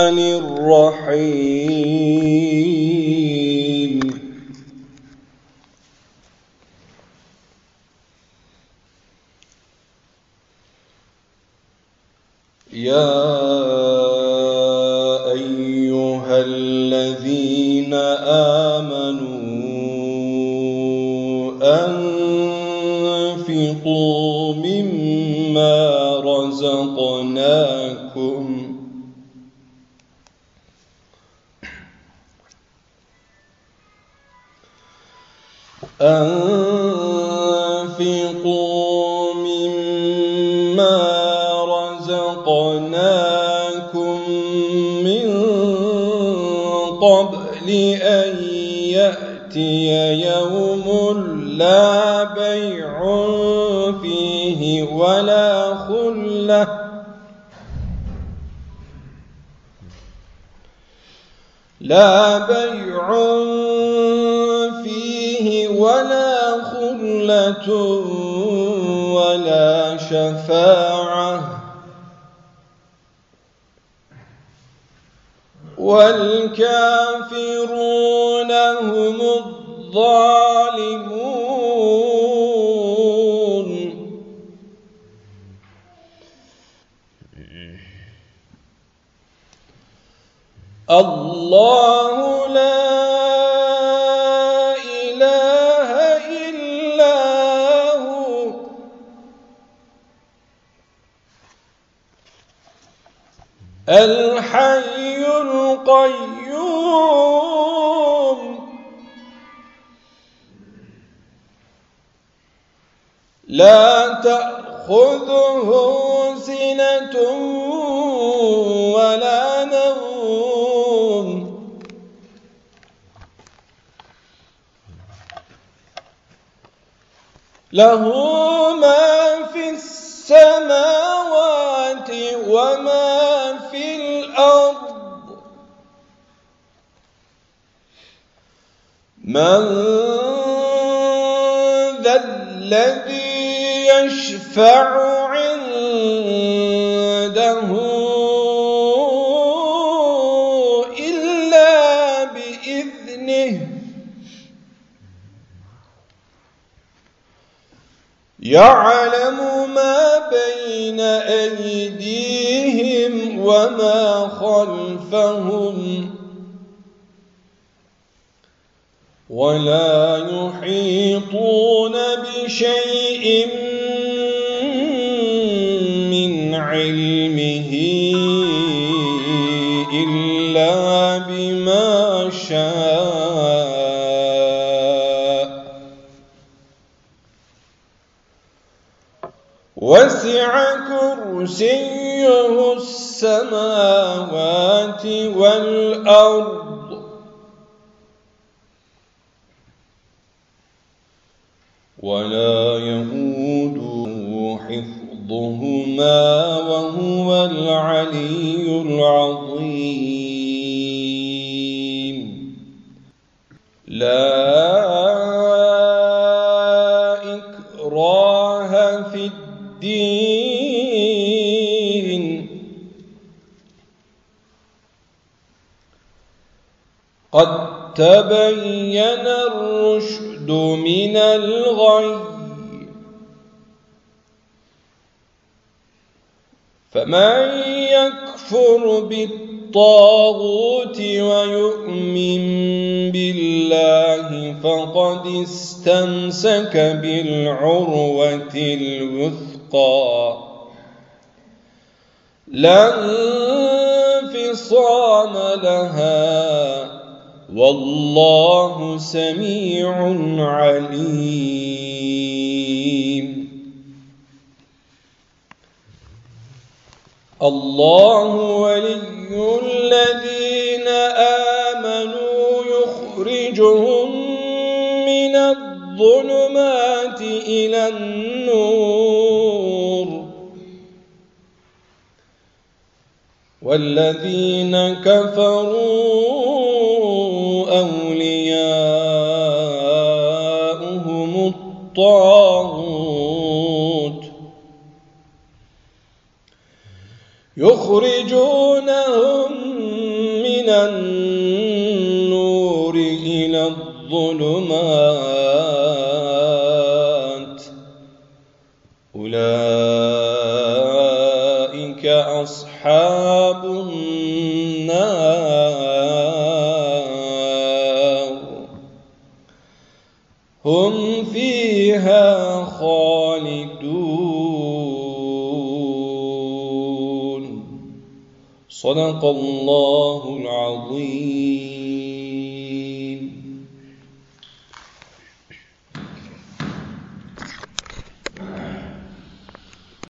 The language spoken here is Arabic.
الرحيم. يا أيها الذين آمنوا أنفقوا مما رزقناكم أنفقوا مما رزقناكم من قبل أن يأتي يوم لا بيع فيه ولا خلة. لا بيع فيه ولا خلة ولا شفاعة. والكافرون هم الظالمون. الله لا الحي القيوم. لا تأخذه سنة ولا نوم. له ما في السماوات وما من ذا الذي يشفع عنده إلا بإذنه. يعلم ما بين أيديهم وما خلفهم. ولا يحيطون بشيء من علمه إلا بما شاء. وسع كرسيه السماوات والأرض ولا يؤوده حفظهما وهو العلي العظيم. لا إكراه في الدين. قد تبين الرشد من الغي. فمن يكفر بالطاغوت ويؤمن بالله فقد استمسك بالعروة الوثقى. لا انفصام لها. والله سميع عليم. الله ولي الذين آمنوا يخرجهم من الظلمات إلى النور. والذين كفروا أولياؤهم الطاغوت يخرجونهم من النور إلى الظلمات أولئك أصحاب النار هم فيها خالدون. صدق الله العظيم.